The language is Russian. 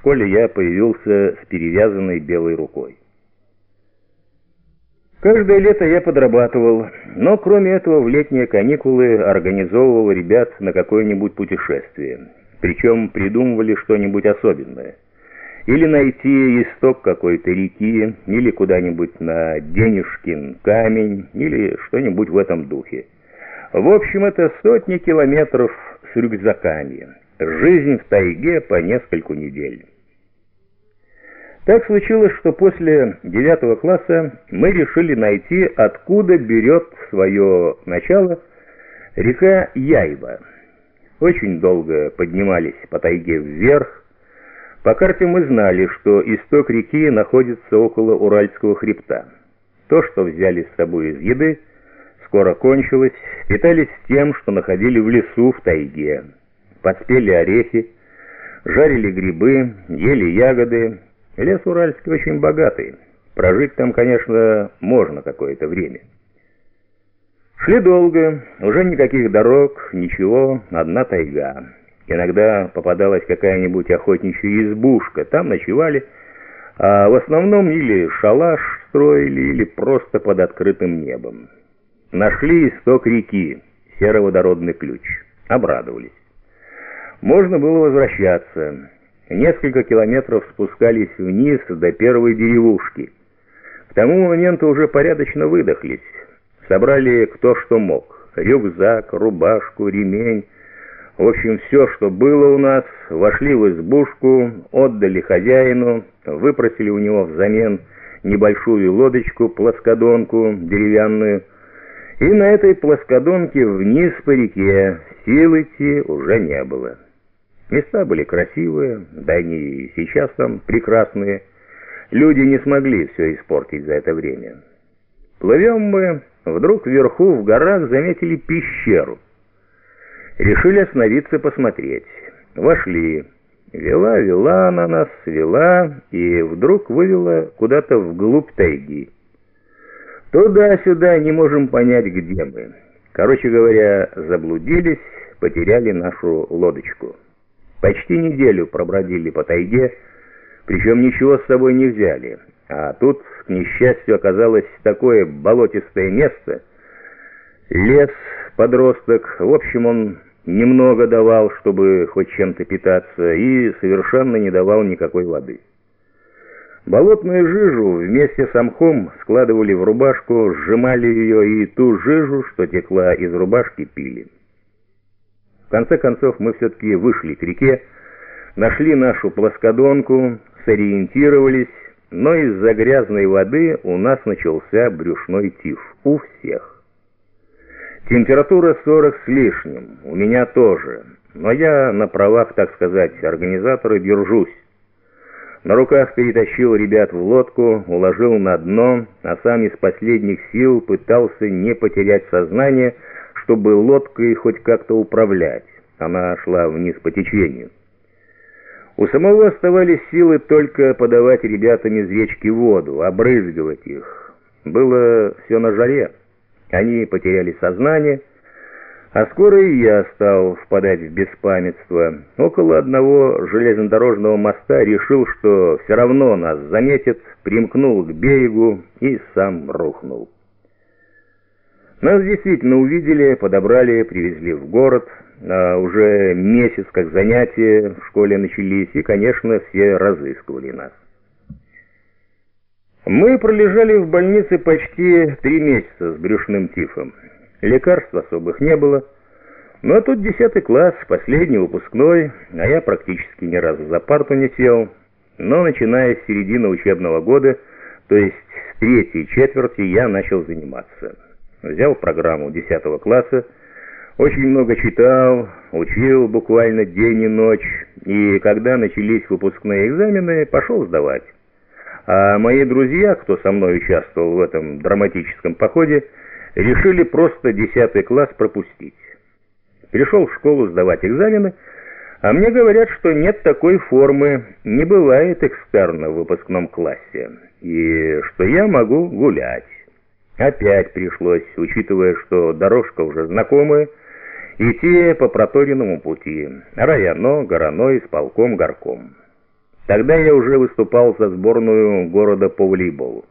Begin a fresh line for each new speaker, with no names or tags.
школе я появился с перевязанной белой рукой. Каждое лето я подрабатывал, но кроме этого в летние каникулы организовывал ребят на какое-нибудь путешествие. Причем придумывали что-нибудь особенное. Или найти исток какой-то реки, или куда-нибудь на Денежкин камень, или что-нибудь в этом духе. В общем, это сотни километров с рюкзаками. Жизнь в тайге по нескольку недель. Так случилось, что после девятого класса мы решили найти, откуда берет свое начало река Яйва. Очень долго поднимались по тайге вверх. По карте мы знали, что исток реки находится около Уральского хребта. То, что взяли с собой из еды, скоро кончилось, питались тем, что находили в лесу в тайге. Подспели орехи, жарили грибы, ели ягоды, Лес Уральский очень богатый. Прожить там, конечно, можно какое-то время. Шли долго, уже никаких дорог, ничего, одна тайга. Иногда попадалась какая-нибудь охотничья избушка, там ночевали, а в основном или шалаш строили, или просто под открытым небом. Нашли исток реки, сероводородный ключ. Обрадовались. Можно было возвращаться. Несколько километров спускались вниз до первой деревушки. К тому моменту уже порядочно выдохлись. Собрали кто что мог. Рюкзак, рубашку, ремень. В общем, все, что было у нас, вошли в избушку, отдали хозяину, выпросили у него взамен небольшую лодочку, плоскодонку деревянную, и на этой плоскодонке вниз по реке сил идти уже не было. Места были красивые, да они сейчас там прекрасные. Люди не смогли все испортить за это время. Плывем мы, вдруг вверху в горах заметили пещеру. Решили остановиться посмотреть. Вошли. Вела, вела она нас, вела, и вдруг вывела куда-то вглубь тайги. Туда-сюда не можем понять, где мы. Короче говоря, заблудились, потеряли нашу лодочку. Почти неделю пробродили по тайге, причем ничего с собой не взяли. А тут, к несчастью, оказалось такое болотистое место. Лес, подросток, в общем, он немного давал, чтобы хоть чем-то питаться, и совершенно не давал никакой воды. Болотную жижу вместе с мхом складывали в рубашку, сжимали ее и ту жижу, что текла из рубашки, пили. В конце концов мы все-таки вышли к реке, нашли нашу плоскодонку, сориентировались, но из-за грязной воды у нас начался брюшной тиф. У всех. Температура 40 с лишним, у меня тоже, но я на правах, так сказать, организатора держусь. На руках перетащил ребят в лодку, уложил на дно, а сам из последних сил пытался не потерять сознание, чтобы лодкой хоть как-то управлять. Она шла вниз по течению. У самого оставались силы только подавать ребятам из речки воду, обрызгивать их. Было все на жаре. Они потеряли сознание, а скоро и я стал впадать в беспамятство. Около одного железнодорожного моста решил, что все равно нас заметят, примкнул к берегу и сам рухнул. Нас действительно увидели, подобрали, привезли в город. А уже месяц как занятия в школе начались, и, конечно, все разыскивали нас. Мы пролежали в больнице почти три месяца с брюшным тифом. Лекарств особых не было. Но тут десятый класс, последний выпускной, а я практически ни разу за парту не сел. Но начиная с середины учебного года, то есть с третьей четверти, я начал заниматься взял программу 10 класса, очень много читал, учил буквально день и ночь, и когда начались выпускные экзамены, пошел сдавать. А мои друзья, кто со мной участвовал в этом драматическом походе, решили просто 10 класс пропустить. Пришел в школу сдавать экзамены, а мне говорят, что нет такой формы, не бывает экстерна в выпускном классе, и что я могу гулять. Опять пришлось, учитывая, что дорожка уже знакомая, идти по проторенному пути, районо, гороно, исполком, горком. Тогда я уже выступал за сборную города по волейболу.